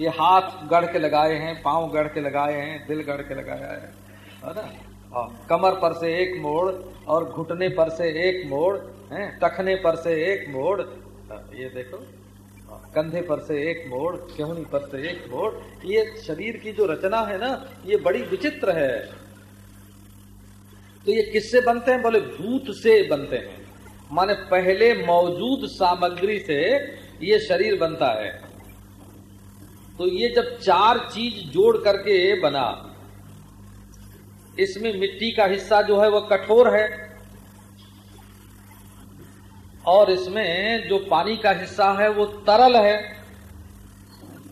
ये हाथ गढ़ के लगाए हैं पाँव गढ़ के लगाए हैं दिल गढ़ के लगाया है। ना? हाँ, कमर पर से एक मोड़ और घुटने पर से एक मोड़ है? टखने पर से एक मोड़। हाँ, ये देखो। हाँ, कंधे पर से एक मोड़ केहनी पर से एक मोड़। ये शरीर की जो रचना है ना ये बड़ी विचित्र है। तो ये किससे बनते हैं? बोले भूत से बनते हैं। माने पहले मौजूद सामग्री से ये शरीर बनता है। तो ये जब चार चीज़ जोड़ करके बना, इसमें मिट्टी का हिस्सा जो है वह कठोर है, और इसमें जो पानी का हिस्सा है वो तरल है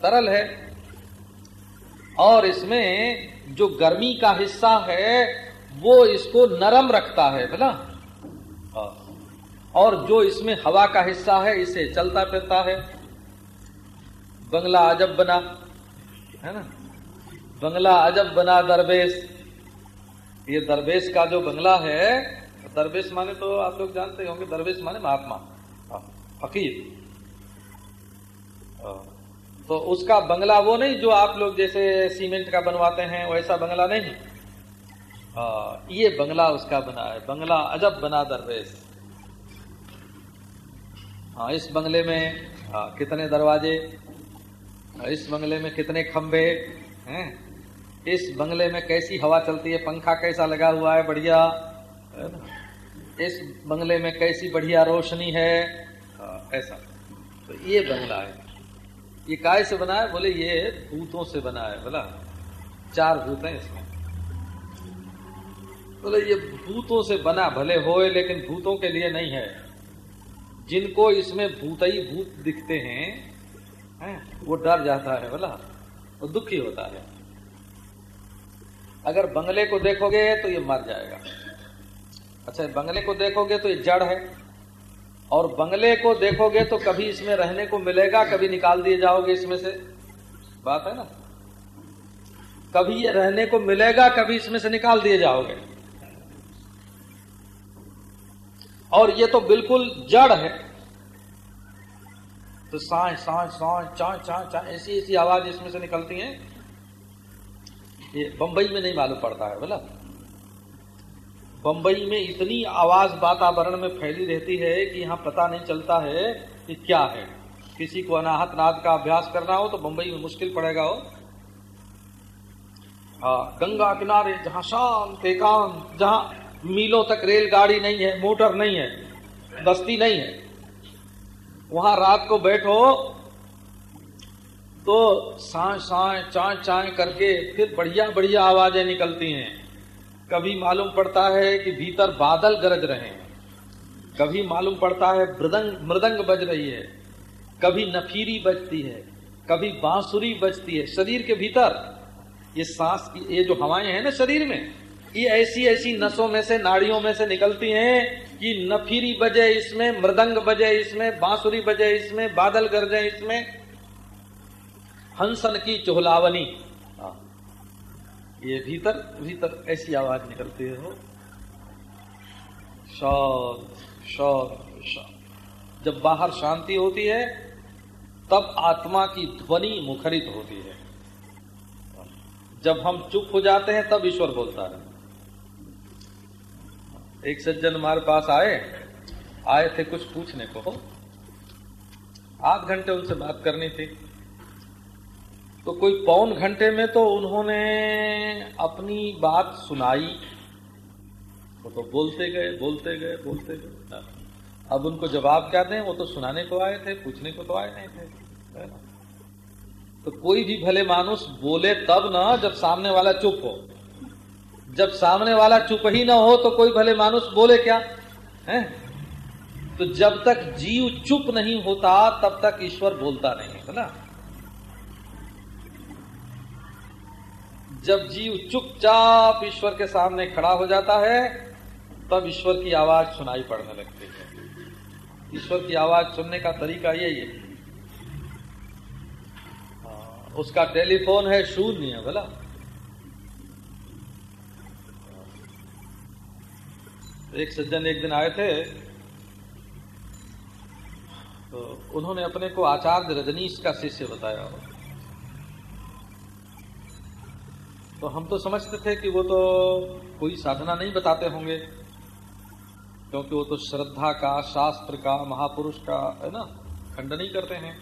तरल है, और इसमें जो गर्मी का हिस्सा है वो इसको नरम रखता है बोला और जो इसमें हवा का हिस्सा है, इसे चलता फिरता है। बंगला अजब बना है ना? बंगला अजब बना दरवेश। ये दरवेश का जो बंगला है दरवेश माने तो आप लोग जानते होंगे दरवेश माने महात्मा हाँ, फकीर। तो उसका बंगला वो नहीं जो आप लोग जैसे सीमेंट का बनवाते हैं वैसा बंगला नहीं। आ, ये बंगला उसका बना है बंगला अजब बना दरवेश। हाँ इस बंगले में हाँ कितने दरवाजे इस बंगले में कितने खंबे हैं? इस बंगले में कैसी हवा चलती है? पंखा कैसा लगा हुआ है? बढ़िया। इस बंगले में कैसी बढ़िया रोशनी है? हाँ, ऐसा। तो ये बंगला है। ये काय से बना है? बोले ये भूतों से बना है। बोला चार भूत हैं इसमें। बोले ये भूतों से बना भले होए लेकिन भूतों के लिए नहीं है। जिनको इसमें भूत ही भूत दिखते हैं है? वो डर जाता है, बोला। वो दुखी होता है। अगर बंगले को देखोगे तो ये मर जाएगा। अच्छा बंगले को देखोगे तो ये जड़ है। और बंगले को देखोगे तो कभी इसमें रहने को मिलेगा, कभी निकाल दिए जाओगे इसमें से। बात है ना? कभी ये रहने को मिलेगा, कभी इसमें से निकाल दिए जाओगे। और ये तो बिल्कुल जड़ है। तो सांस सांस सांस चा चा चा ऐसी ऐसी आवाज़ इसमें से निकलती है। ये बंबई में नहीं मालूम पड़ता है बोला बंबई में इतनी आवाज़ वातावरण में फैली रहती है कि यहाँ पता नहीं चलता है कि क्या है। किसी को अनाहत नाद का अभ्यास करना हो तो बंबई में मुश्किल पड़ेगा, हो। हाँ गंगा किनारे जहाँ शांत, एकांत, जहाँ मीलों तक रेलगाड़ी नहीं है, मोटर नहीं है, बस्ती नहीं है वहाँ रात को बैठो तो साए साए चाय चाय करके फिर बढ़िया बढ़िया आवाज़ें निकलती हैं। कभी मालूम पड़ता है कि भीतर बादल गरज रहे हैं। कभी मालूम पड़ता है मृदंग मृदंग बज रही है। कभी नफीरी बजती है, कभी बांसुरी बजती है। शरीर के भीतर, ये सांस की, ये जो हवाएँ हैं ना शरीर में, ये ऐसी ऐसी नसों में से, नाड़ियों में से निकलती हैं कि नफीरी बजे इसमें, मृदंग बजे इसमें, बांसुरी बजे इसमें, बादल गरजे इसमें, हंसन की चोहलावनी। हाँ। ये भीतर भीतर ऐसी आवाज़ निकलती है हो शौर शौर। जब बाहर शांति होती है, तब आत्मा की ध्वनि मुखरित होती है। जब हम चुप हो जाते हैं, तब ईश्वर बोलता है। एक सज्जन हमारे पास आए आए थे कुछ पूछने को। आध घंटे उनसे बात करनी थी। तो कोई पौन घंटे में तो उन्होंने अपनी बात सुनाई। वो तो बोलते गए बोलते गए बोलते गए। अब उनको जवाब क्या दें? वो तो सुनाने को आए थे, पूछने को तो आए नहीं थे तो कोई भी भले मानुष बोले तब ना जब सामने वाला चुप हो। जब सामने वाला चुप ही ना हो तो कोई भले मानुष बोले क्या? है? तो जब तक जीव चुप नहीं होता तब तक ईश्वर बोलता नहीं है ना? जब जीव चुपचाप ईश्वर के सामने खड़ा हो जाता है तब ईश्वर की आवाज़ सुनाई पड़ने लगती है। ईश्वर की आवाज़ सुनने का तरीका यही है हाँ, उसका टेलीफोन है शून्य बोला एक सज्जन एक दिन आए थे तो उन्होंने अपने को आचार्य रजनीश का शिष्य बताया। तो हम तो समझते थे कि वो तो कोई साधना नहीं बताते होंगे, क्योंकि वो तो श्रद्धा का, शास्त्र का, महापुरुष का, है ना खंडन ही करते हैं।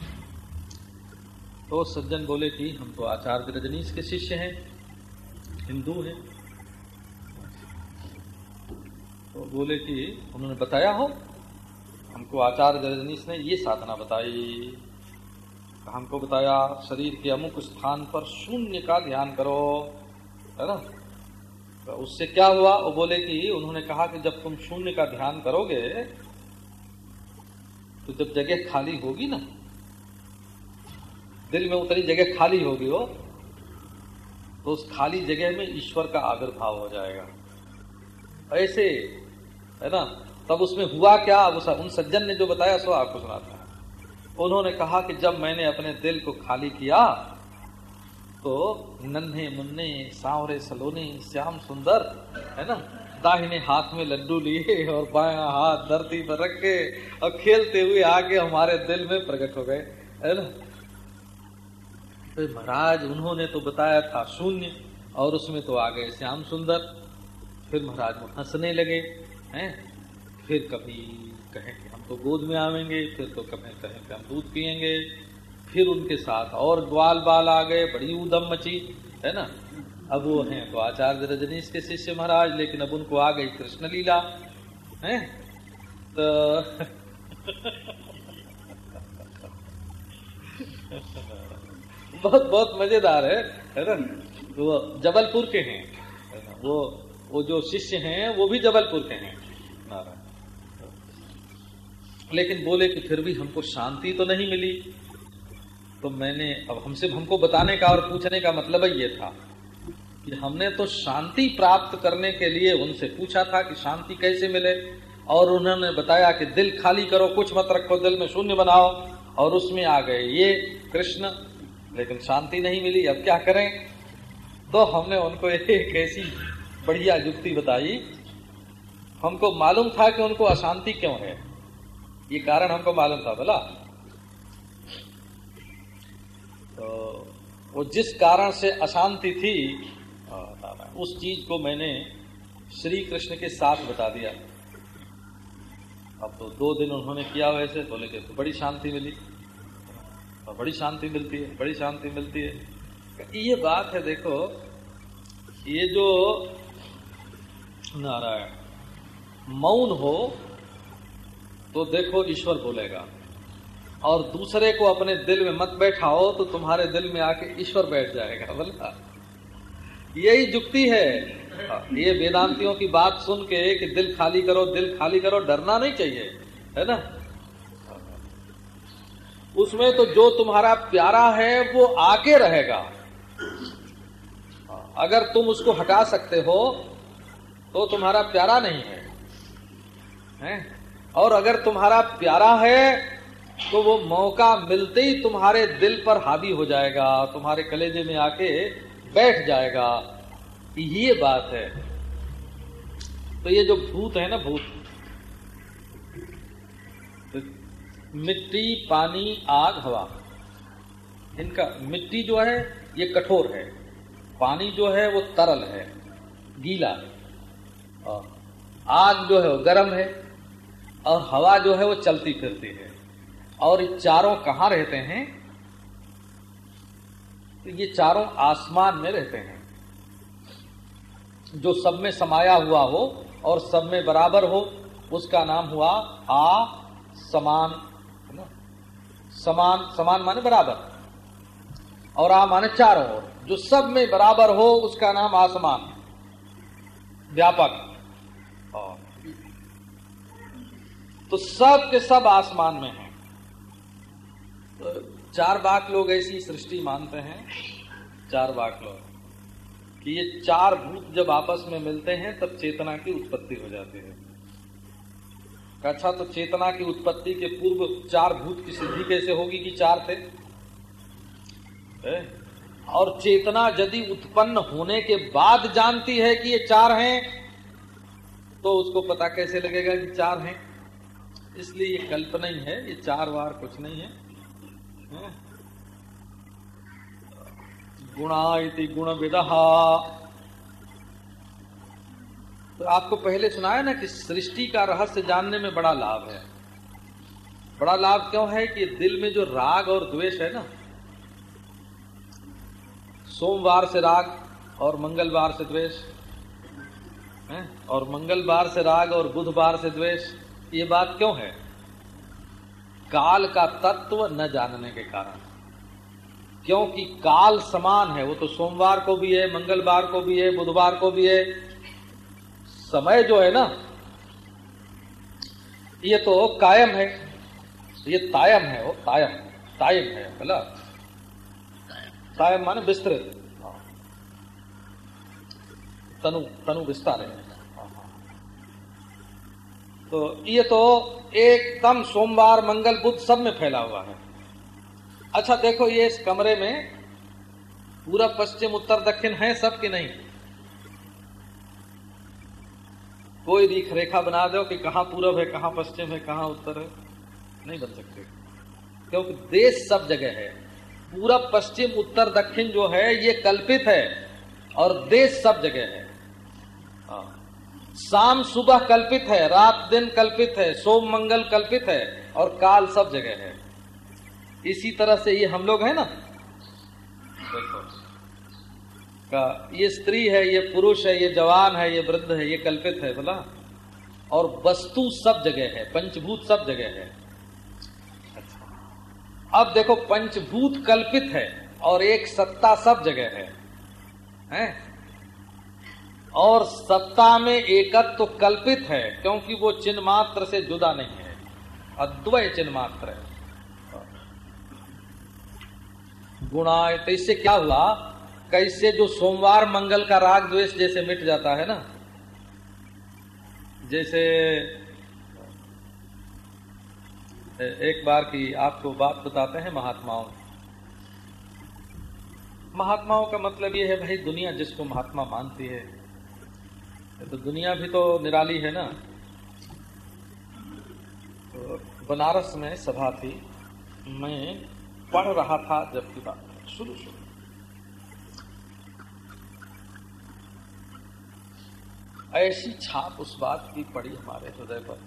तो सज्जन बोले कि हम तो आचार्य रजनीश के शिष्य हैं, हिंदू हैं। तो बोले कि उन्होंने बताया हो, हमको आचार्य रजनीश ने ये साधना बताई। हमको बताया, शरीर के अमुक स्थान पर शून्य का ध्यान करो, है ना? तो उससे क्या हुआ? वो बोले कि उन्होंने कहा कि जब तुम शून्य का ध्यान करोगे तो जब जगह खाली होगी ना, दिल में उतनी जगह खाली होगी वो तो उस खाली जगह में ईश्वर का आविर्भाव हो जाएगा। ऐसे है ना? तब उसमें हुआ क्या? उन सज्जन ने जो बताया, सो आपको सुनाता है। उन्होंने कहा कि जब मैंने अपने दिल को खाली किया तो नन्हे मुन्ने, सांवरे सलोने, श्याम सुंदर, है ना? दाहिने हाथ में लड्डू लिए और बाया हाथ धरती पर रख और खेलते हुए आके हमारे दिल में प्रकट हो गए, है ना? तो महाराज, उन्होंने तो बताया था शून्य, और उसमें तो आ गए श्याम सुंदर। फिर महाराज हंसने लगे। हैं, फिर कभी कहें कि हम तो गोद में आवेंगे, फिर तो कभी कहें कि हम दूध पियेंगे, फिर उनके साथ और ग्वाल बाल आ गए, बड़ी उदम मची, है ना? अब वो हैं तो आचार्य रजनीश के शिष्य महाराज, लेकिन अब उनको आ गई कृष्ण लीला है? तो बहुत बहुत मज़ेदार है है ना? वो जबलपुर के हैं वो वो जो शिष्य हैं, वो भी जबलपुर के हैं। नारायण। लेकिन बोले कि फिर भी हमको शांति तो नहीं मिली। तो मैंने, अब हमसे हमको बताने का और पूछने का मतलब ये था कि हमने तो शांति प्राप्त करने के लिए उनसे पूछा था कि शांति कैसे मिले, और उन्होंने बताया कि दिल खाली करो, कुछ मत रखो, दिल में शून्य बनाओ, और उसमें आ गए ये कृष्ण। लेकिन शांति नहीं मिली, अब क्या करें? तो हमने उनको एक ऐसी बढ़िया युक्ति बताई। हमको मालूम था कि उनको अशांति क्यों है। ये कारण हमको मालूम था, बोला। तो वो जिस कारण से अशांति थी उस चीज़ को मैंने श्री कृष्ण के साथ बता दिया। अब तो दो दिन उन्होंने किया वैसे बोले कि तो बड़ी शांति मिली। और बड़ी शांति मिलती है, बड़ी शांति मिलती है। ये बात है, देखो, ये जो नारायण मौन हो तो देखो ईश्वर बोलेगा। और दूसरे को अपने दिल में मत बैठाओ तो तुम्हारे दिल में आके ईश्वर बैठ जाएगा, बोला। यही जुक्ति है। ये वेदांतियों की बात सुन के कि दिल खाली करो, दिल खाली करो, डरना नहीं चाहिए, है ना? उसमें तो जो तुम्हारा प्यारा है, वो आके रहेगा। अगर तुम उसको हटा सकते हो तो तुम्हारा प्यारा नहीं है, है? और अगर तुम्हारा प्यारा है तो वो मौका मिलते ही तुम्हारे दिल पर हावी हो जाएगा तुम्हारे कलेजे में आके बैठ जाएगा। ये बात है। तो ये जो भूत है ना भूत? तो मिट्टी पानी आग हवा। इनका मिट्टी जो है ये कठोर है। पानी जो है वो तरल है गीला और आग जो है वो गर्म है और हवा जो है वो चलती फिरती है। और ये चारों कहाँ रहते हैं? तो ये चारों आसमान में रहते हैं। जो सब में समाया हुआ हो और सब में बराबर हो, उसका नाम हुआ आ समान समान समान माने बराबर। और आ माने चारों ओर। जो सब में बराबर हो, उसका नाम आसमान। व्यापक और तो सब के सब आसमान में है। तो चार बाक लोग ऐसी सृष्टि मानते हैं, चार बाक लोग, कि ये चार भूत जब आपस में मिलते हैं, तब चेतना की उत्पत्ति हो जाती है। अच्छा तो चेतना की उत्पत्ति के पूर्व चार भूत की सिद्धि कैसे होगी कि चार थे? है? और चेतना यदि उत्पन्न होने के बाद जानती है कि ये चार हैं तो उसको पता कैसे लगेगा कि चार हैं? इसलिए ये कल्पना ही है, ये चार बार कुछ नहीं है। गुणा इति गुण विदहा। तो आपको पहले सुनाया ना कि सृष्टि का रहस्य जानने में बड़ा लाभ है। बड़ा लाभ क्यों है कि दिल में जो राग और द्वेष है ना, सोमवार से राग और मंगलवार से द्वेष और मंगलवार से राग और बुधवार से द्वेष ये बात क्यों है? काल का तत्व न जानने के कारण। क्योंकि काल समान है, वो तो सोमवार को भी है, मंगलवार को भी है, बुधवार को भी है। समय जो है ना, ये तो कायम है। ये तायम है, वो तायम तायम है, बोला। तायम माने विस्तृत। तनु तनु विस्तार है। तो ये तो एकदम सोमवार, मंगल, बुध सब में फैला हुआ है। अच्छा देखो ये इस कमरे में पूरा पश्चिम, उत्तर, दक्षिण है सब कि नहीं? कोई रेख रेखा बना दो कि कहाँ पूरब है, कहाँ पश्चिम है, कहाँ उत्तर है। नहीं बन सकते। क्योंकि देश सब जगह है। पूरब पश्चिम, उत्तर, दक्षिण जो है, ये कल्पित है और देश सब जगह है। हाँ। शाम सुबह कल्पित है, रात दिन कल्पित है, सोम मंगल कल्पित है और काल सब जगह है। इसी तरह से ये हम लोग है ना? देखो, का ये स्त्री है, ये पुरुष है, ये जवान है, ये वृद्ध है, ये कल्पित है, बोला? और वस्तु सब जगह है, पंचभूत सब जगह है। अच्छा। अब देखो, पंचभूत कल्पित है और एक सत्ता सब जगह है। हैं? और सत्ता में एकत्व तो कल्पित है, क्योंकि वो चिन्ह मात्र से जुदा नहीं है। अद्वय चिन्ह मात्र है। गुणा तो इससे क्या हुआ? कैसे जो सोमवार मंगल का राग द्वेष जैसे मिट जाता है ना? जैसे, एक बार की आपको बात बताते हैं महात्माओं महात्माओं का मतलब ये है, भाई, दुनिया जिसको महात्मा मानती है तो दुनिया भी तो निराली है ना। तो बनारस में सभा थी। मैं पढ़ रहा था जबकि बात शुरू शुरू। ऐसी छाप उस बात की पड़ी हमारे हृदय पर।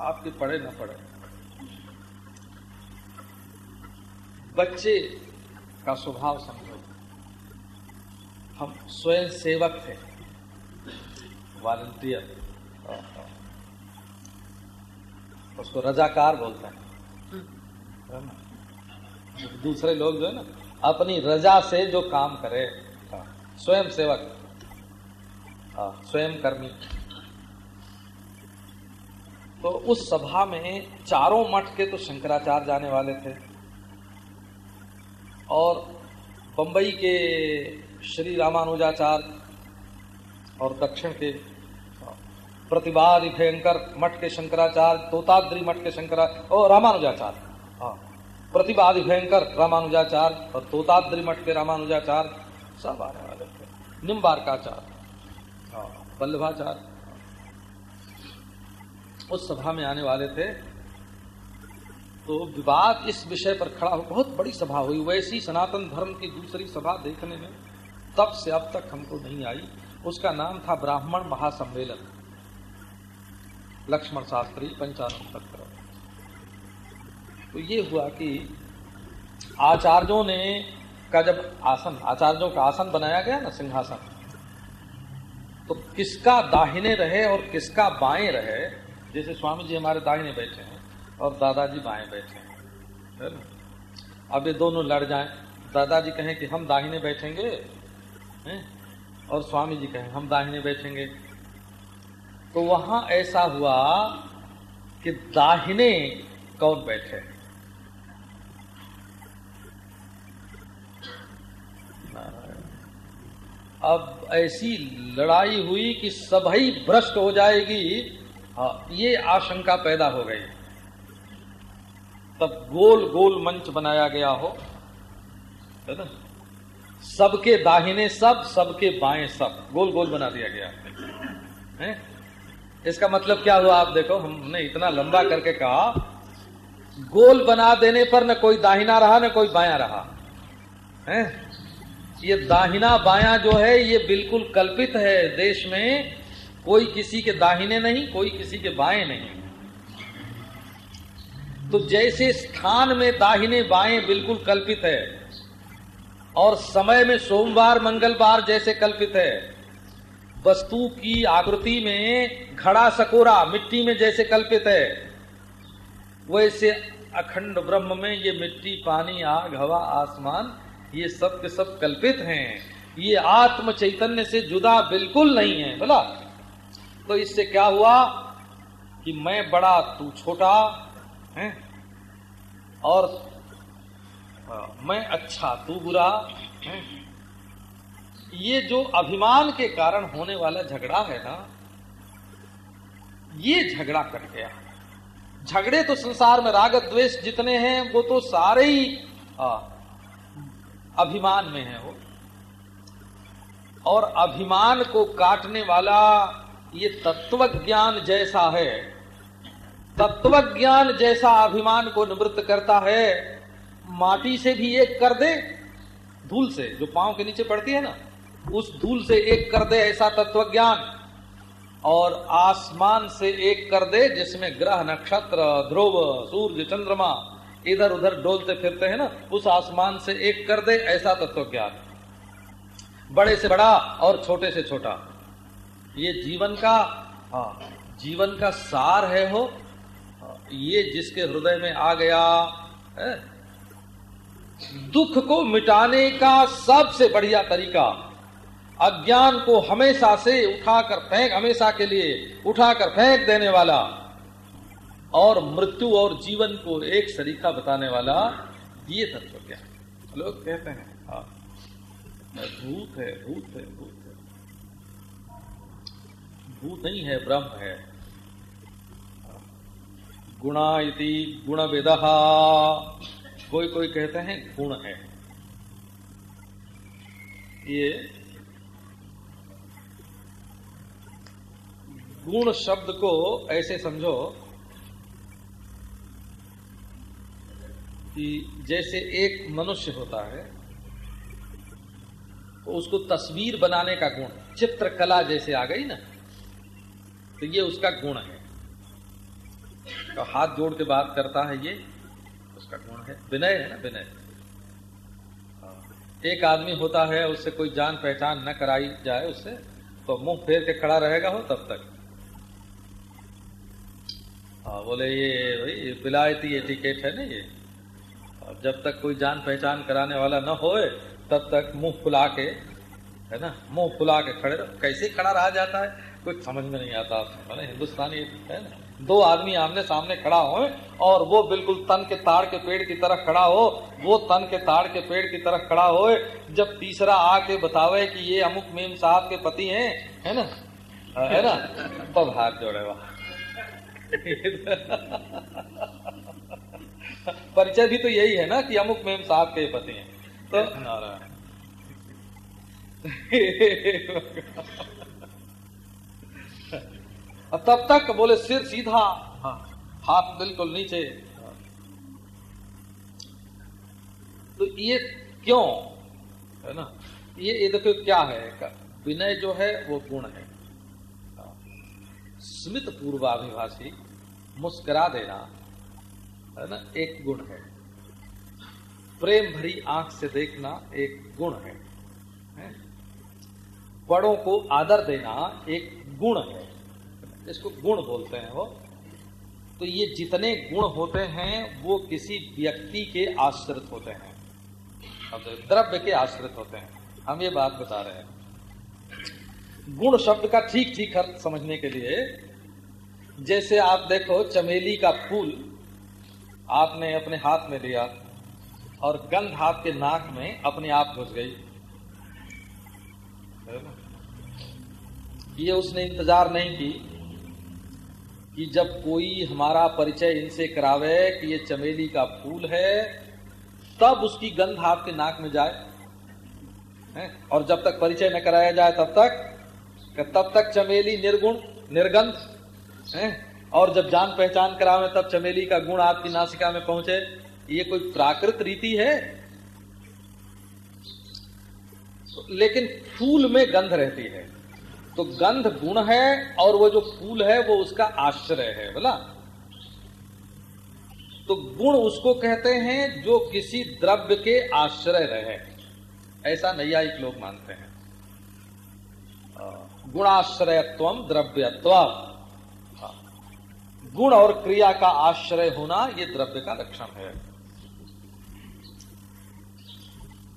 आपके पढ़े ना पढ़े। बच्चे का स्वभाव समझो। हम स्वयं सेवक थे। वॉलंटियर उसको रजाकार बोलते हैं। दूसरे लोग जो है ना अपनी रजा से जो काम करे। स्वयं सेवक। स्वयं कर्मी। तो उस सभा में चारों मठ के तो शंकराचार्य जाने वाले थे। और बंबई के श्री रामानुजाचार्य और दक्षिण के प्रतिवाद भयंकर मठ के शंकराचार्य, तोताद्री मठ के शंकरा और रामानुजाचार्य। हाँ प्रतिवाद भयंकर रामानुजाचार्य और तोताद्री मठ के रामानुजाचार्य, सब आने वाले थे निम्बारकाचार्य हाँ वल्लभाचार्य। उस सभा में आने वाले थे। तो विवाद इस विषय पर खड़ा हो, बहुत बड़ी सभा हुई। वैसी सनातन धर्म की दूसरी सभा देखने में तब से अब तक हमको नहीं आई। उसका नाम था ब्राह्मण महासम्मेलन। लक्ष्मण शास्त्री पंचानन तत्व तो ये हुआ कि आचार्यों ने का जब आसन, आचार्यों का आसन बनाया गया ना, सिंहासन तो किसका दाहिने रहे और किसका बाएँ रहे? जैसे स्वामी जी हमारे दाहिने बैठे हैं और दादाजी बाएँ बैठे हैं अब ये दोनों लड़ जाएँ। दादाजी कहें कि हम दाहिने बैठेंगे, हैं? और स्वामी जी कहें, हम दाहिने बैठेंगे। तो वहाँ ऐसा हुआ कि दाहिने कौन बैठे? अब ऐसी लड़ाई हुई कि सभी भ्रष्ट हो जाएगी। हाँ ये आशंका पैदा हो गई। तब गोल गोल मंच बनाया गया हो। है ना? सबके दाहिने सब, सबके बाएँ सब। गोल गोल बना दिया गया। है? इसका मतलब क्या हुआ? आप देखो, हमने इतना लंबा करके कहा, गोल बना देने पर न कोई दाहिना रहा, न कोई बाया रहा। है? ये दाहिना बाया जो है, ये बिल्कुल कल्पित है देश में, कोई किसी के दाहिने नहीं, कोई किसी के बाएँ नहीं। तो जैसे स्थान में दाहिने बाएँ बिल्कुल कल्पित है, और समय में सोमवार, मंगलवार जैसे कल्पित है वस्तु की आकृति में घड़ा सकोरा मिट्टी में जैसे कल्पित है, वैसे अखंड ब्रह्म में ये मिट्टी, पानी, आग, हवा, आसमान, ये सब के सब कल्पित हैं। ये आत्म चैतन्य से जुदा बिल्कुल नहीं है, बोला। तो इससे क्या हुआ कि मैं बड़ा, तू छोटा, है? और मैं अच्छा तू बुरा, है? ये जो अभिमान के कारण होने वाला झगड़ा है ना ये झगड़ा कर गया। झगड़े तो संसार में राग द्वेष जितने हैं वो तो सारे ही आ, अभिमान में है वो। और अभिमान को काटने वाला ये तत्व ज्ञान जैसा है तत्व ज्ञान जैसा अभिमान को निवृत्त करता है माटी से भी एक कर दे धूल से जो पाँव के नीचे पड़ती है ना उस धूल से एक कर दे ऐसा तत्व ज्ञान और आसमान से एक कर दे जिसमें ग्रह नक्षत्र ध्रुव सूर्य चंद्रमा इधर उधर डोलते फिरते हैं ना उस आसमान से एक कर दे ऐसा तत्व ज्ञान बड़े से बड़ा और छोटे से छोटा ये जीवन का हाँ, जीवन का सार है हो ये जिसके हृदय में आ गया है? दुख को मिटाने का सबसे बढ़िया तरीका अज्ञान को हमेशा से उठाकर फेंक हमेशा के लिए उठाकर फेंक देने वाला और मृत्यु और जीवन को एक सरीखा बताने वाला ये तत्व क्या है? लोग कहते हैं। हाँ। भूत है भूत है भूत है। भूत नहीं है ब्रह्म है। गुणा इति गुण वेदहा कोई कोई कहते हैं गुण है। ये गुण शब्द को ऐसे समझो कि जैसे एक मनुष्य होता है तो उसको तस्वीर बनाने का गुण चित्रकला जैसे आ गई ना तो ये उसका गुण है। तो हाथ जोड़ के बात करता है ये, उसका गुण है। विनय है ना, विनय। हाँ। एक आदमी होता है, उससे कोई जान पहचान न कराई जाए उससे तो मुँह फेर के खड़ा रहेगा हो तब तक। बोले, ये भाई विलायती एटिकेट है ना ये। और जब तक कोई जान पहचान कराने वाला न होए, तब तक मुँह फुला के, है ना, मुँह फुला के खड़े रहो। कैसे खड़ा रहा जाता है? कुछ समझ में नहीं आता मैंने हिंदुस्तानी, है ना? दो आदमी आमने सामने खड़ा हो और वो बिल्कुल तन के ताड़ के पेड़ की तरह खड़ा हो, वो तन के ताड़ के पेड़ की तरह खड़ा हो जब तीसरा आके बतावे कि ये अमुक मेम साहब के पति हैं, है ना? है ना? तब हाथ जोड़े वहाँ। परिचय भी तो यही है ना कि अमुक मेम साहब के पति हैं। तो तब तक बोले सिर सीधा। हाँ, हाथ बिल्कुल नीचे। तो ये क्यों? है ना? ये ये देखो क्या है। विनय जो है वो गुण है। स्मित पूर्वाभिभाषी मुस्कुरा देना, है ना, एक गुण है। प्रेम भरी आँख से देखना एक गुण है? बड़ों को आदर देना एक गुण है। इसको गुण बोलते हैं वो। तो ये जितने गुण होते हैं, वो किसी व्यक्ति के आश्रित होते हैं। द्रव्य के आश्रित होते हैं। हम ये बात बता रहे हैं। गुण शब्द का ठीक ठीक अर्थ समझने के लिए जैसे आप देखो चमेली का फूल आपने अपने हाथ में लिया और गंध आपके नाक में अपने आप घुस गई। ये उसने इंतज़ार नहीं की कि जब कोई हमारा परिचय इनसे करावे कि ये चमेली का फूल है, तब उसकी गंध आपके नाक में जाए। है? और जब तक परिचय न कराया जाए तब तक तब तक चमेली निर्गुण, निर्गंध है? और जब जान पहचान करावे, तब चमेली का गुण आपकी नासिका में पहुँचे। ये कोई प्राकृत रीति है? लेकिन फूल में गंध रहती है। तो गंध गुण है, और वो जो फूल है, वो उसका आश्रय है, बोला। तो गुण उसको कहते हैं जो किसी द्रव्य के आश्रय रहे। ऐसा नैयायिक लोग मानते हैं। गुणाश्रयत्व द्रव्यत्व। गुण और क्रिया का आश्रय होना ये द्रव्य का लक्षण है।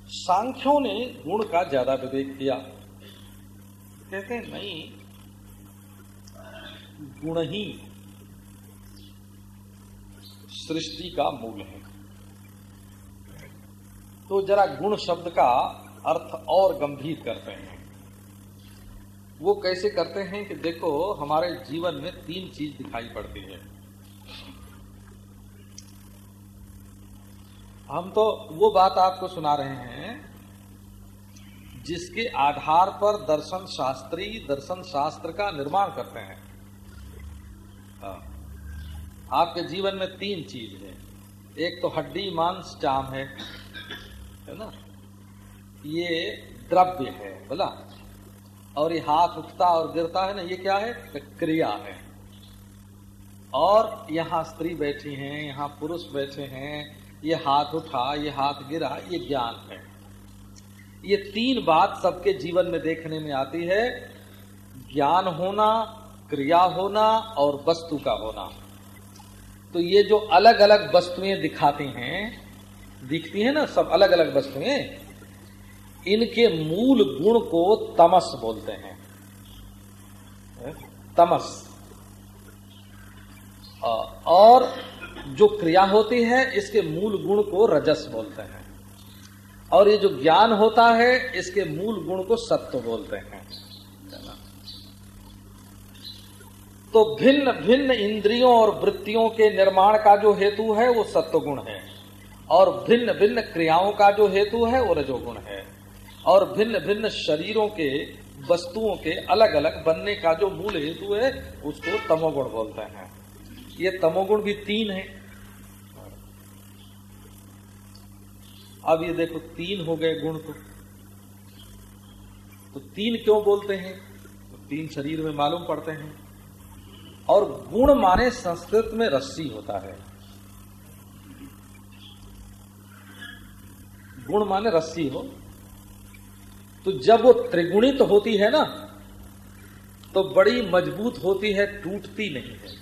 सांख्यों ने गुण का ज़्यादा विवेक किया कहते नहीं, गुण ही सृष्टि का मूल है। तो जरा गुण शब्द का अर्थ और गंभीर करते हैं। वो कैसे करते हैं कि देखो, हमारे जीवन में तीन चीज़ दिखाई पड़ती है। हम तो वो बात आपको सुना रहे हैं, जिसके आधार पर दर्शन शास्त्री दर्शन शास्त्र का निर्माण करते हैं। हाँ। आपके जीवन में तीन चीज़ है। एक तो हड्डी, मांस, चाम है। है ना? ये द्रव्य है, बोला? और ये हाथ उठता और गिरता है ना, ये क्या है? क्रिया है। और यहाँ स्त्री बैठी हैं, यहाँ पुरुष बैठे हैं, ये हाथ उठा, ये हाथ गिरा, ये ज्ञान है। ये तीन बात सबके जीवन में देखने में आती है। ज्ञान होना, क्रिया होना और वस्तु का होना। तो ये जो अलग अलग वस्तुएँ दिखाती हैं, दिखती हैं ना सब अलग अलग वस्तुएँ इनके मूल गुण को तमस बोलते हैं। तमस। और जो क्रिया होती है, इसके मूल गुण को रजस बोलते हैं। और ये जो ज्ञान होता है, इसके मूल गुण को सत्व बोलते हैं। तो भिन्न भिन्न इंद्रियों और वृत्तियों के निर्माण का जो हेतु है, वो सत्व गुण है। और भिन्न भिन्न क्रियाओं का जो हेतु है, वो रजोगुण है। और भिन्न भिन्न शरीरों के वस्तुओं के अलग अलग बनने का जो मूल हेतु है, उसको तमोगुण बोलते हैं। ये तमोगुण भी तीन है। अब ये देखो, तीन हो गए गुण तो। तो तीन क्यों बोलते हैं? तो तीन शरीर में मालूम पड़ते हैं। और गुण माने संस्कृत में रस्सी होता है। गुण माने रस्सी हो। तो जब वो त्रिगुणित तो होती है ना तो बड़ी मज़बूत होती है, टूटती नहीं है।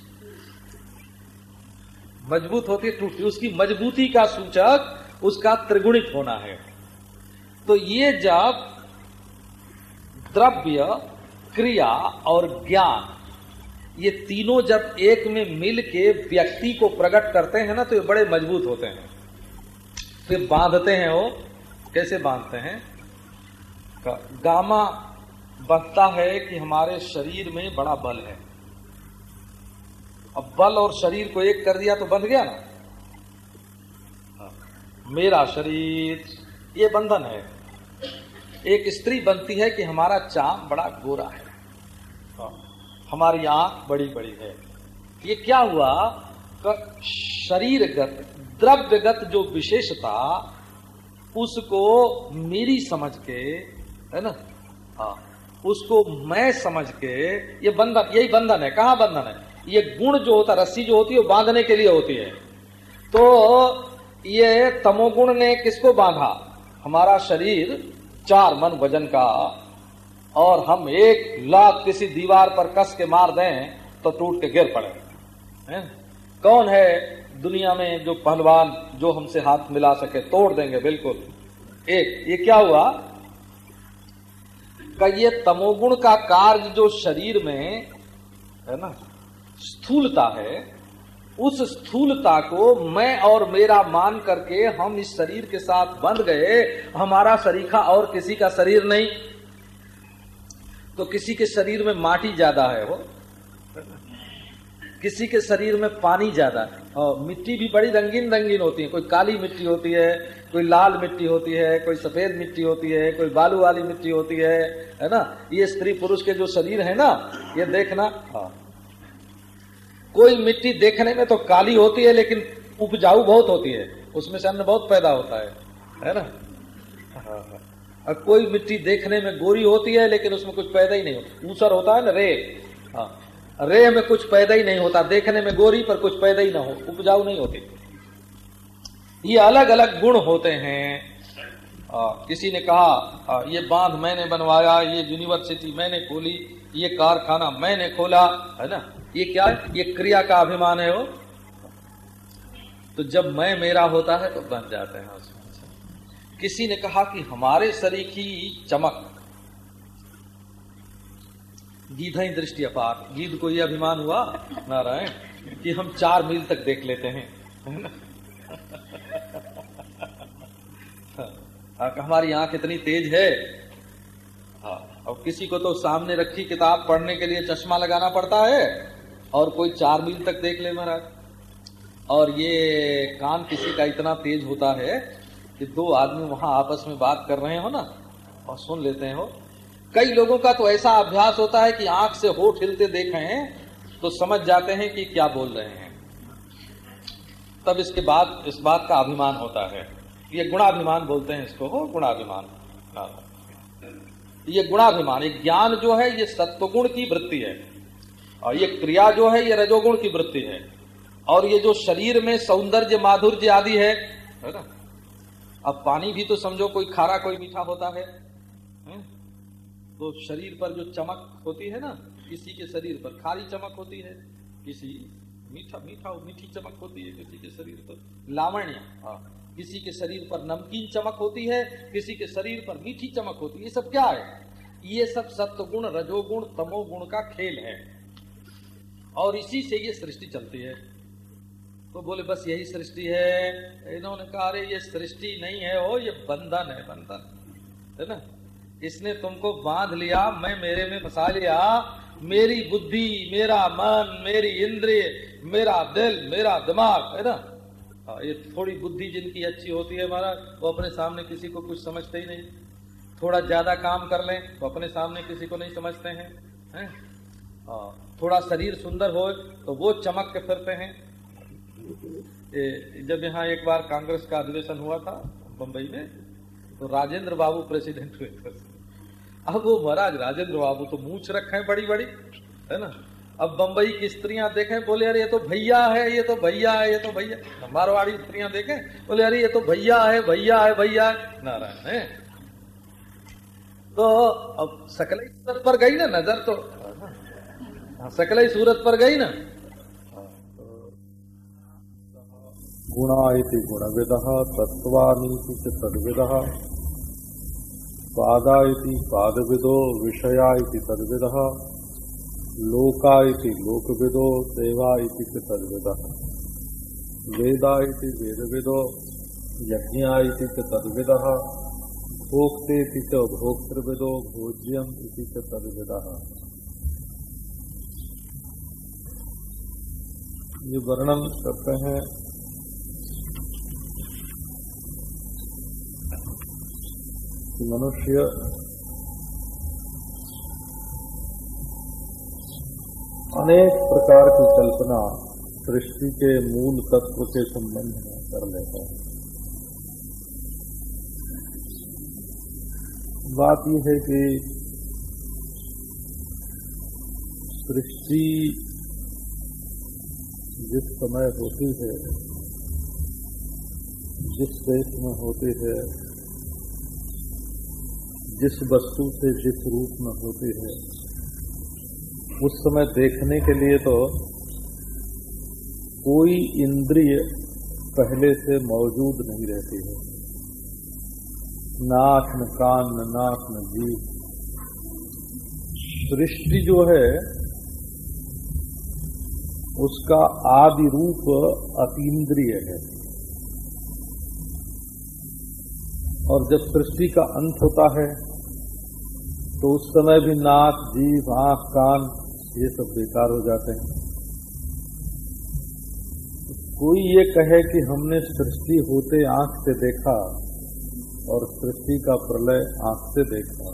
मज़बूत होती है, टूटती उसकी मजबूती का सूचक, उसका त्रिगुणित होना है। तो ये जब द्रव्य, क्रिया और ज्ञान, ये तीनों जब एक में मिल के व्यक्ति को प्रकट करते हैं ना तो ये बड़े मज़बूत होते हैं। फिर बांधते हैं वो। कैसे बांधते हैं? गामा बनता है कि हमारे शरीर में बड़ा बल है। अब बल और शरीर को एक कर दिया तो बंध गया ना? हाँ। मेरा शरीर, ये बंधन है। एक स्त्री बनती है कि हमारा चाम बड़ा गोरा है। हाँ। हमारी आँख बड़ी बड़ी है। ये क्या हुआ? शरीरगत, द्रव्यगत जो विशेषता, उसको मेरी समझ के है ना? हाँ। उसको मैं समझ के ये बंधन, यही बंधन है। कहा बंधन है? ये गुण जो होता रस्सी जो होती है, वो बांधने के लिए होती है। तो ये तमोगुण ने किसको बांधा? हमारा शरीर, चार मन वज़न का। और हम एक लाख किसी दीवार पर कस के मार दें तो टूट के गिर पड़े। है? कौन है दुनिया में जो पहलवान जो हमसे हाथ मिला सके, तोड़ देंगे, बिल्कुल। एक, ये क्या हुआ? का ये तमोगुण का कार्य जो शरीर में, है ना, स्थूलता है, उस स्थूलता को मैं और मेरा मान करके हम इस शरीर के साथ बंध गए, हमारा शरीखा और किसी का शरीर नहीं। तो किसी के शरीर में माटी ज़्यादा है वो किसी के शरीर में पानी ज़्यादा और मिट्टी भी बड़ी रंगीन रंगीन होती है। कोई काली मिट्टी होती है कोई लाल मिट्टी होती है कोई सफ़ेद मिट्टी होती है कोई बालू वाली मिट्टी होती है है ना? ये स्त्री पुरुष के जो शरीर है ना ये देखना हाँ। कोई मिट्टी देखने में तो काली होती है लेकिन उपजाऊ बहुत होती है। उसमें से अन्न बहुत पैदा होता है है ना? हाँ, हाँ। और कोई मिट्टी देखने में गोरी होती है लेकिन उसमें कुछ पैदा ही नहीं होता। ऊसर होता है ना रे हाँ। रेह में कुछ पैदा ही नहीं होता देखने में गोरी पर कुछ पैदा ही ना हो उपजाऊ नहीं होती। ये अलग अलग गुण होते हैं। आ, किसी ने कहा आ, ये बाँध मैंने बनवाया ये यूनिवर्सिटी मैंने खोली ये कारखाना मैंने खोला है ना? ये क्या है? ये क्रिया का अभिमान है वो। तो जब मैं मेरा होता है तो बन जाते हैं। उसमें किसी ने कहा कि हमारे शरीर की चमक गीध ही दृष्टि अपार। गीध को यह अभिमान हुआ, नारायण, कि हम चार मील तक देख लेते हैं, हमारी आँख इतनी तेज है। हाँ और किसी को तो सामने रखी किताब पढ़ने के लिए चश्मा लगाना पड़ता है, और कोई चार मील तक देख ले महाराज। और ये कान किसी का इतना तेज होता है कि दो आदमी वहाँ आपस में बात कर रहे हो ना, और सुन लेते हो कई लोगों का तो ऐसा अभ्यास होता है कि आँख से होठ हिलते देख तो समझ जाते हैं कि क्या बोल रहे हैं। तब इसके बाद इस बात का अभिमान होता है। ये गुणाभिमान बोलते हैं इसको गुणाभिमान ये गुणाभिमान ये ज्ञान जो है ये सत्वगुण की वृत्ति है। और ये क्रिया जो है ये रजोगुण की वृत्ति है। और ये जो शरीर में सौंदर्य माधुर्य आदि है है ना? अब पानी भी तो समझो कोई खारा कोई मीठा होता है, है? तो शरीर पर जो चमक होती है ना किसी के शरीर पर खारी चमक होती है, किसी मीठा मीठा, मीठी चमक होती है किसी के शरीर पर, लावण्य हाँ किसी के शरीर पर नमकीन चमक होती है, किसी के शरीर पर मीठी चमक होती है, ये सब क्या है? ये सब सत्वगुण, रजोगुण, तमोगुण का खेल है। और इसी से ये सृष्टि चलती है। तो बोले, बस यही सृष्टि है। इन्होंने कहा, अरे, ये सृष्टि नहीं है वो ये बंधन है बंधन, है ना? इसने तुमको बाँध लिया मैं मेरे में फंसा लिया। मेरी बुद्धि मेरा मन मेरी इंद्रिय मेरा दिल मेरा दिमाग है ना? हाँ, ये थोड़ी बुद्धि जिनकी अच्छी होती है हमारा वो अपने सामने किसी को कुछ समझते ही नहीं। थोड़ा ज़्यादा काम कर लें तो अपने सामने किसी को नहीं समझते हैं है? हाँ, थोड़ा शरीर सुंदर हो तो वो चमक के फिरते हैं। ए, जब यहाँ एक बार कांग्रेस का अधिवेशन हुआ था बंबई में तो राजेंद्र बाबू प्रेसिडेंट हुए थे। अब वो महाराज राजेंद्र बाबू तो मूछ रखे बड़ी बड़ी है ना? अब बंबई की स्त्रियाँ देखें बोले अरे ये तो भैया है ये तो भैया है ये तो भैया मारवाड़ी स्त्रियाँ देखें बोले अरे ये तो भैया है भैया है भैया है। नारायण है। तो अब सकल सूरत पर गई ना नज़र तो हाँ, सकल सूरत पर गई ना गुणा गुणविदः, तत्त्वानीति च तद्विदः। पादा पादविदो विषया तद्विदः। लोका लोकविदो इति च वेदा वेदविदो यज्ञा तद्विदः। भोक्तेति च भोक्तृविदो, भोज्यम च तद्विदः। ये वर्णन करते हैं कि मनुष्य अनेक प्रकार की कल्पना सृष्टि के मूल तत्व के संबंध में कर लेता है। बात यह है कि सृष्टि जिस समय होती है, जिस देश में होती है जिस वस्तु से जिस रूप में होती है, उस समय देखने के लिए तो कोई इंद्रिय पहले से मौजूद नहीं रहती है। नाक न कान न नाक न जीव। सृष्टि जो है, उसका आदि रूप अतीन्द्रिय है। और जब सृष्टि का अंत होता है तो उस समय भी नाक, जीभ, आँख, कान ये सब बेकार हो जाते हैं। कोई ये कहे कि हमने सृष्टि होते आँख से देखा और सृष्टि का प्रलय आँख से देखा,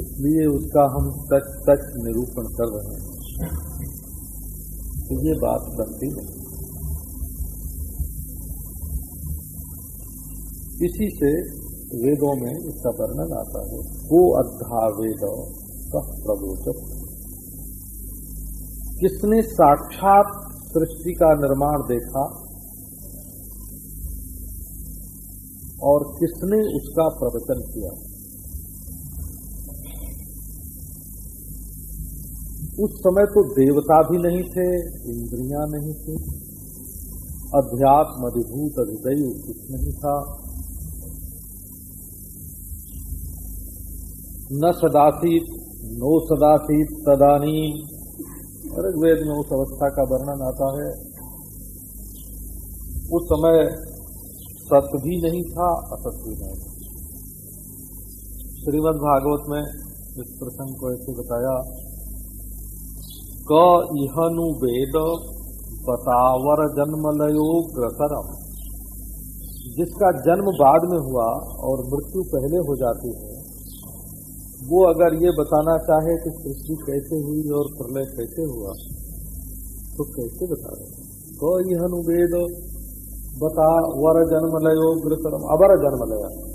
इसलिए उसका हम सच सच निरूपण कर रहे हैं। तो ये बात बनती है। इसी से वेदों में इसका वर्णन आता है। वो अद्धा वेद का प्रवोचक। किसने साक्षात सृष्टि का निर्माण देखा और किसने उसका प्रवचन किया? उस समय तो देवता भी नहीं थे, इंद्रियाँ नहीं थी, अध्यात्म अधिभूत अधिदैव कुछ नहीं था। न सदासीत, नो सदासीत तदानी। ऋग्वेद में उस अवस्था का वर्णन आता है। उस समय सत्य भी नहीं था असत भी नहीं था। श्रीमद भागवत में इस प्रसंग को ऐसे बताया, क इहनु वेद बतावर जन्मलयोग्रसरम जिसका जन्म बाद में हुआ और मृत्यु पहले हो जाती है वो अगर ये बताना चाहे कि सृष्टि कैसे हुई और प्रलय कैसे हुआ तो कैसे बता रहे तो यह वेद बता, वर जन्म लयो जन्मलयोग्रसरम अवर जन्मलय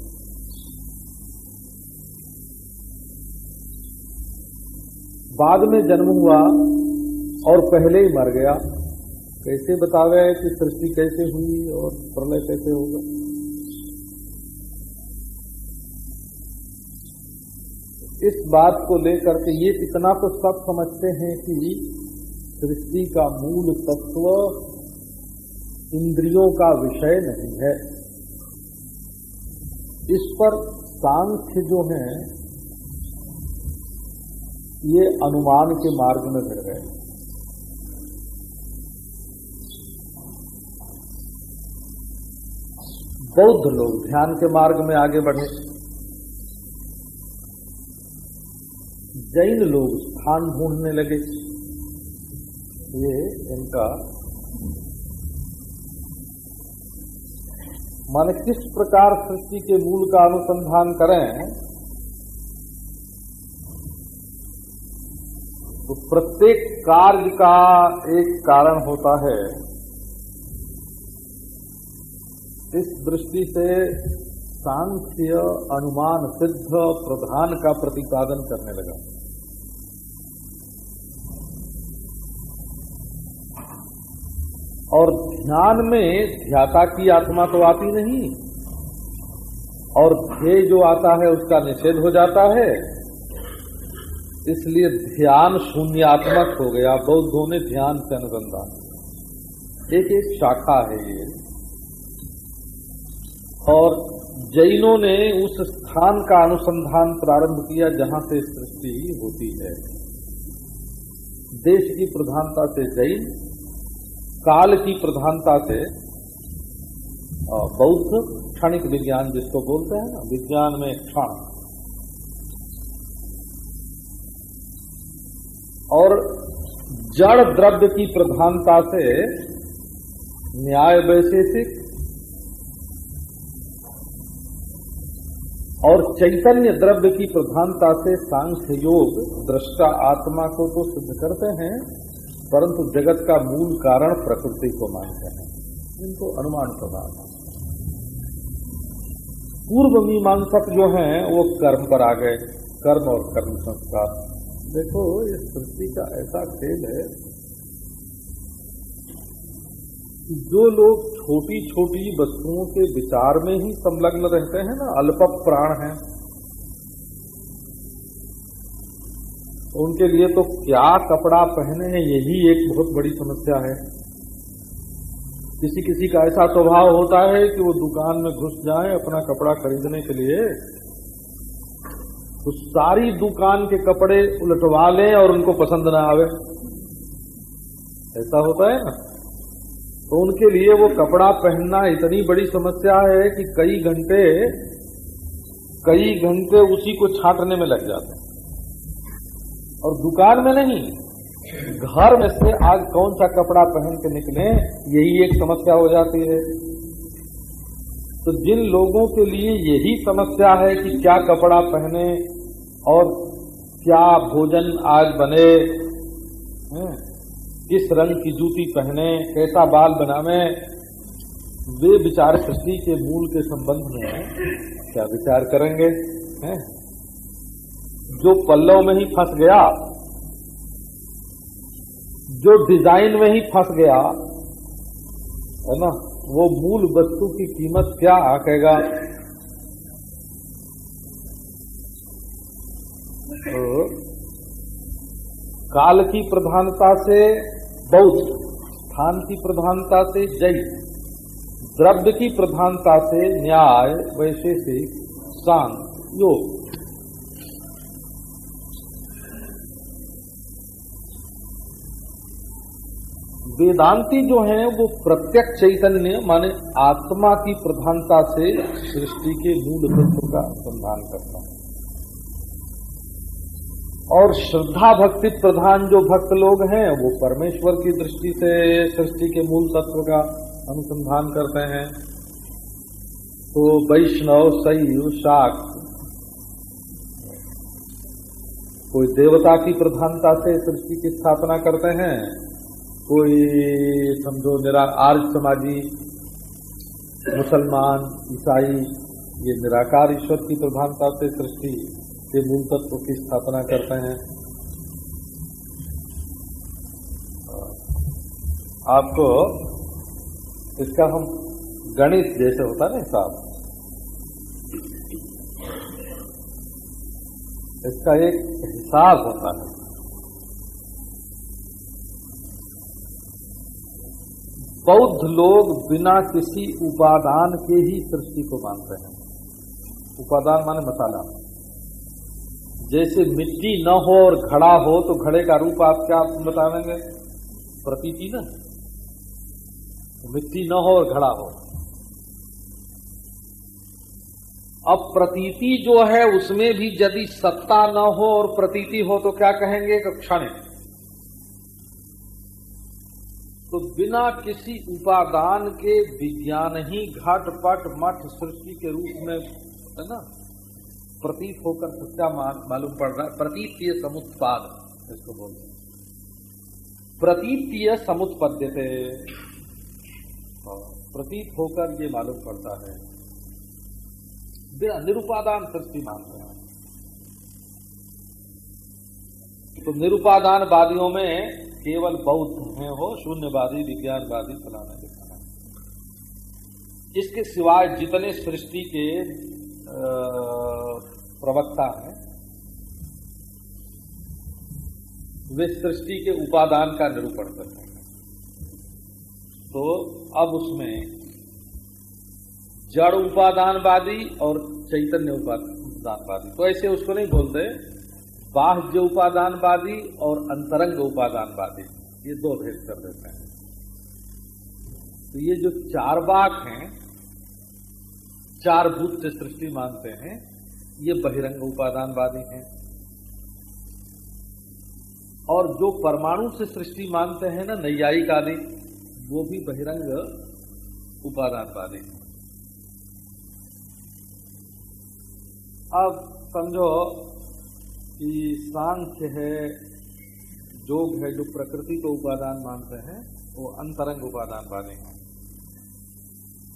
बाद में जन्म हुआ और पहले ही मर गया। कैसे बतावे कि सृष्टि कैसे हुई और प्रलय कैसे होगा? इस बात को लेकर के ये इतना तो सब समझते हैं कि सृष्टि का मूल तत्व इंद्रियों का विषय नहीं है। इस पर सांख्य जो है, ये अनुमान के मार्ग में भिड़ गए। बौद्ध लोग ध्यान के मार्ग में आगे बढ़े। जैन लोग स्थान ढूँढने लगे। ये इनका मान किस प्रकार सृष्टि के मूल का अनुसंधान करें? तो प्रत्येक कार्य का एक कारण होता है। इस दृष्टि से सांख्य अनुमान सिद्ध प्रधान का प्रतिपादन करने लगा। और ध्यान में ध्याता की आत्मा तो आती नहीं। और ध्येय जो आता है उसका निषेध हो जाता है। इसलिए ध्यान शून्यात्मक हो गया। बौद्धों ने ध्यान से अनुसंधान एक एक शाखा है ये। और जैनों ने उस स्थान का अनुसंधान प्रारंभ किया जहाँ से सृष्टि होती है। देश की प्रधानता से जैन काल की प्रधानता से बौद्ध क्षणिक विज्ञान जिसको बोलते हैं विज्ञान में क्षण। और जड़ द्रव्य की प्रधानता से न्याय वैशेषिक और चैतन्य द्रव्य की प्रधानता से सांख्य योग दृष्टा आत्मा को तो सिद्ध करते हैं। परंतु जगत का मूल कारण प्रकृति को मानते हैं। इनको अनुमान प्रदान पूर्व मीमांसक जो हैं, वो कर्म पर आ गए। कर्म और कर्म संस्कार। देखो, इस सृष्टि का ऐसा खेल है जो लोग छोटी छोटी वस्तुओं के विचार में ही संलग्न रहते हैं ना, अल्प प्राण हैं। उनके लिए तो क्या कपड़ा पहने हैं, यही एक बहुत बड़ी समस्या है। किसी किसी का ऐसा स्वभाव होता है कि वो दुकान में घुस जाए अपना कपड़ा खरीदने के लिए। तो सारी दुकान के कपड़े उलटवा लें और उनको पसंद ना आवे। ऐसा होता है ना? तो उनके लिए वो कपड़ा पहनना इतनी बड़ी समस्या है कि कई घंटे कई घंटे उसी को छाटने में लग जाते हैं। और दुकान में नहीं, घर में से आज कौन सा कपड़ा पहन के निकले, यही एक समस्या हो जाती है तो जिन लोगों के लिए यही समस्या है कि क्या कपड़ा पहने और क्या भोजन आज बने किस रंग की जूती पहने, कैसा बाल बनावे, वे विचार सृष्टि के मूल के संबंध में क्या विचार करेंगे, हैं? जो पल्लव में ही फंस गया, जो डिज़ाइन में ही फंस गया, है ना, वो मूल वस्तु की कीमत क्या आकेगा? तो काल की प्रधानता से बौद्ध, स्थान की प्रधानता से जैन, द्रव्य की प्रधानता से न्याय, वैशेषिक, शांत, योग। वेदांती जो हैं, वो प्रत्यक्ष चैतन्य, माने आत्मा की प्रधानता से सृष्टि के मूल तत्व का अनुसंधान करता है। और श्रद्धा भक्ति प्रधान जो भक्त लोग हैं, वो परमेश्वर की दृष्टि से सृष्टि के मूल तत्व का अनुसंधान करते हैं। तो वैष्णव शैव शाक, कोई देवता की प्रधानता से सृष्टि की स्थापना करते हैं कोई समझो निरा आर्य समाजी, मुसलमान, ईसाई, ये निराकार ईश्वर की प्रधानता से सृष्टि के मूल तत्व की स्थापना करते हैं। आपको इसका हम गणित जैसे होता है हिसाब इसका एक हिसाब होता है। बौद्ध लोग बिना किसी उपादान के ही सृष्टि को मानते हैं। उपादान माने मसाला। जैसे मिट्टी न हो और घड़ा हो तो घड़े का रूप आप क्या बतावेंगे प्रतीति ना। तो मिट्टी न हो और घड़ा हो। अब प्रतीति जो है, उसमें भी यदि सत्ता न हो और प्रतीति हो तो क्या कहेंगे? क्षण तो बिना किसी उपादान के विज्ञान ही घट पट मठ सृष्टि के रूप में है ना प्रतीत होकर सच्चा मालूम पड़ रहा है। प्रतीतीय समुत्पाद इसको बोलते प्रतीतीय समुत्पद्य थे। हाँ, प्रतीत होकर ये मालूम पड़ता है। निरुपादान सृष्टि मानते हैं। तो निरुपादान वादियों में केवल बौद्ध हैं हो शून्यवादी, विज्ञानवादी, फलाना दिखाना इसके सिवाय जितने सृष्टि के प्रवक्ता है, वे सृष्टि के उपादान का निरूपण करते हैं। तो अब उसमें जड़ उपादानवादी और चैतन्य उपादानवादी। तो ऐसे उसको नहीं बोलते बाह्य उपादानवादी और अंतरंग उपादानवादी। ये दो भेद कर देते हैं। तो ये जो चार बाक हैं, चार भूत से सृष्टि मानते हैं, ये बहिरंग उपादानवादी हैं। और जो परमाणु से सृष्टि मानते हैं ना, नैयायिक आदि, वो भी बहिरंग उपादानवादी हैं। अब समझो कि सांख्य है, जोग है जो प्रकृति को उपादान मानते हैं, वो अंतरंग उपादानवादी हैं।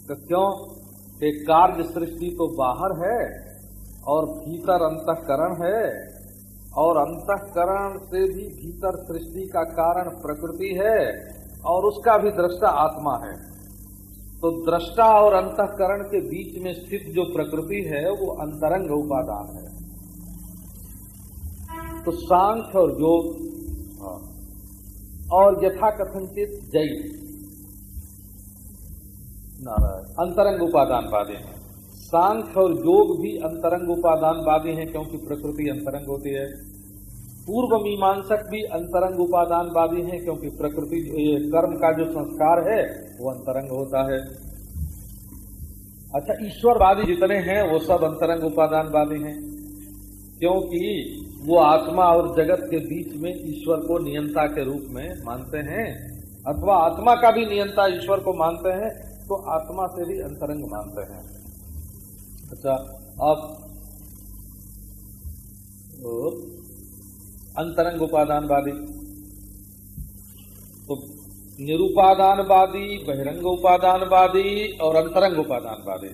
तो क्यों? कि कार्य सृष्टि तो बाहर है और भीतर अंतकरण है और अंतकरण से भी भीतर सृष्टि का कारण प्रकृति है और उसका भी दृष्टा आत्मा है। तो दृष्टा और अंतकरण के बीच में स्थित जो प्रकृति है, वो अंतरंग उपादान है। तो सांख्य और योग। हाँ, और यथा कथनचित जय। नारायण। अंतरंग उपादानवादी हैं। सांख्य और योग भी अंतरंग उपादान वादे हैं क्योंकि प्रकृति अंतरंग होती है। पूर्व मीमांसक भी अंतरंग उपादान वादी हैं क्योंकि प्रकृति कर्म का जो संस्कार है वो अंतरंग होता है। अच्छा ईश्वरवादी जितने हैं वो सब अंतरंग उपादान वादी हैं। क्योंकि वो आत्मा और जगत के बीच में ईश्वर को नियंता के रूप में मानते हैं, अथवा आत्मा का भी नियंता ईश्वर को मानते हैं तो आत्मा से भी अंतरंग मानते हैं। अच्छा अब तो अंतरंग उपादानवादी। तो निरुपादानवादी, बहिरंग उपादानवादी और अंतरंग उपादानवादी।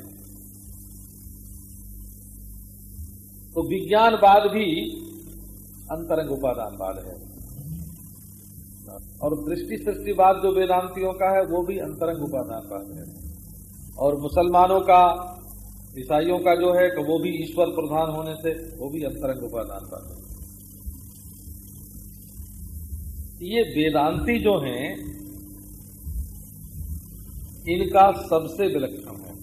तो विज्ञानवाद भी अंतरंग उपादानवाद है। और दृष्टि सृष्टिवाद जो वेदांतियों का है, वो भी अंतरंग उपादानवाद है। और मुसलमानों का, ईसाइयों का जो है तो वो भी ईश्वर प्रधान होने से, वो भी अंतरंग उपादानवाद है। ये वेदांति जो हैं, इनका सबसे विलक्षण है।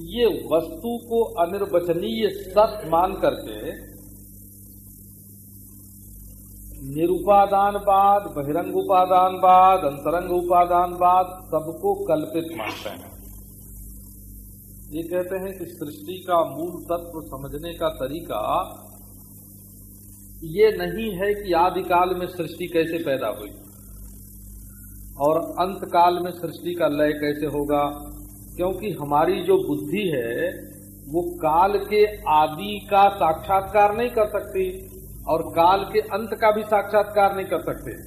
ये वस्तु को अनिर्वचनीय सत्य मान करके निरुपादानवाद बहिरंग उपादानवाद अंतरंग उपादानवाद सबको कल्पित मानते हैं। ये कहते हैं कि सृष्टि का मूल तत्व समझने का तरीका ये नहीं है कि आदिकाल में सृष्टि कैसे पैदा हुई और अंत काल में सृष्टि का लय कैसे होगा। क्योंकि हमारी जो बुद्धि है, वो काल के आदि का साक्षात्कार नहीं कर सकती और काल के अंत का भी साक्षात्कार नहीं कर सकते।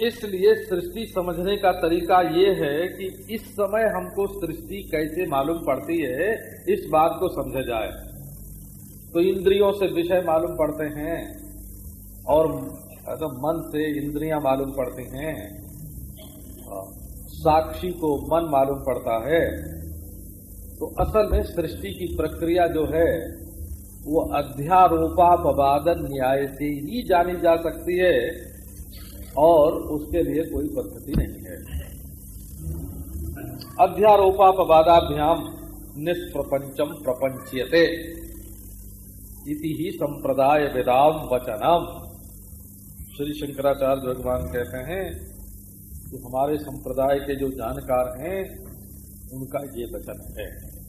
इसलिए सृष्टि समझने का तरीका ये है कि इस समय हमको सृष्टि कैसे मालूम पड़ती है, इस बात को समझा जाए। तो इंद्रियों से विषय मालूम पड़ते हैं और तो मन से इंद्रियाँ मालूम पड़ती हैं। साक्षी को मन मालूम पड़ता है तो असल में सृष्टि की प्रक्रिया जो है, वो अध्यारोपापवादन न्याय से ही जानी जा सकती है, और उसके लिए कोई पद्धति नहीं है। अध्यारोपापवादाभ्याम निष्प्रपंचम प्रपंचयते, इति ही संप्रदाय वेदाम वचनम। श्री शंकराचार्य भगवान कहते हैं कि हमारे संप्रदाय के जो जानकार हैं, उनका ये वचन है।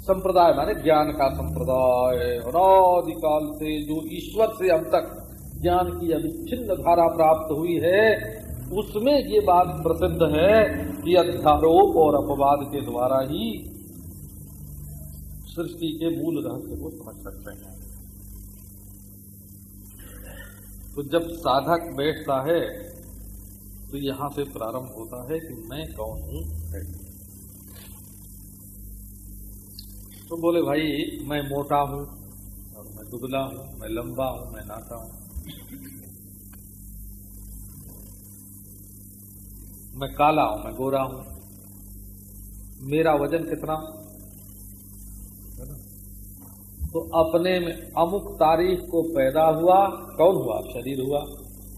संप्रदाय माने ज्ञान का संप्रदाय। अनादिकाल से जो ईश्वर से अब तक ज्ञान की अविच्छिन्न धारा प्राप्त हुई है, उसमें ये बात प्रसिद्ध है कि अध्यारोप और अपवाद के द्वारा ही सृष्टि के मूल रहस्य को समझ सकते हैं। तो जब साधक बैठता है तो यहाँ से प्रारंभ होता है कि मैं कौन हूँ? है। तो बोले, भाई, मैं मोटा हूँ और मैं दुबला हूँ, मैं लंबा हूँ, मैं नाटा हूँ। मैं काला हूँ, मैं गोरा हूँ। मेरा वज़न कितना? तो अपने में अमुक तारीख को पैदा हुआ, कौन हुआ? शरीर हुआ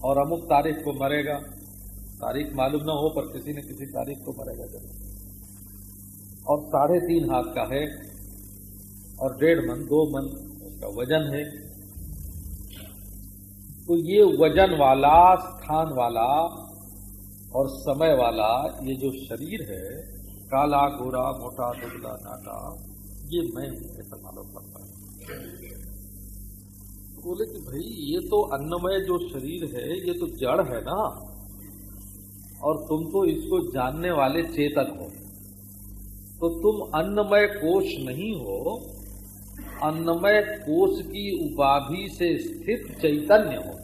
और अमुक तारीख को मरेगा। तारीख मालूम ना हो, पर किसी न किसी तारीख को मरेगा ज़रूर। और साढ़े तीन हाथ का है और डेढ़ मन, दो मन, उसका वज़न है। तो ये वज़न वाला, स्थान वाला और समय वाला, ये जो शरीर है, काला, गोरा, मोटा, दुबला, नाटा, ये मैं ऐसा मालूम पड़ता है। बोले कि भाई, ये तो अन्नमय जो शरीर है, ये तो जड़ है ना। और तुम तो इसको जानने वाले चेतन हो। तो तुम अन्नमय कोष नहीं हो, अन्नमय कोष की उपाधि से स्थित चैतन्य हो।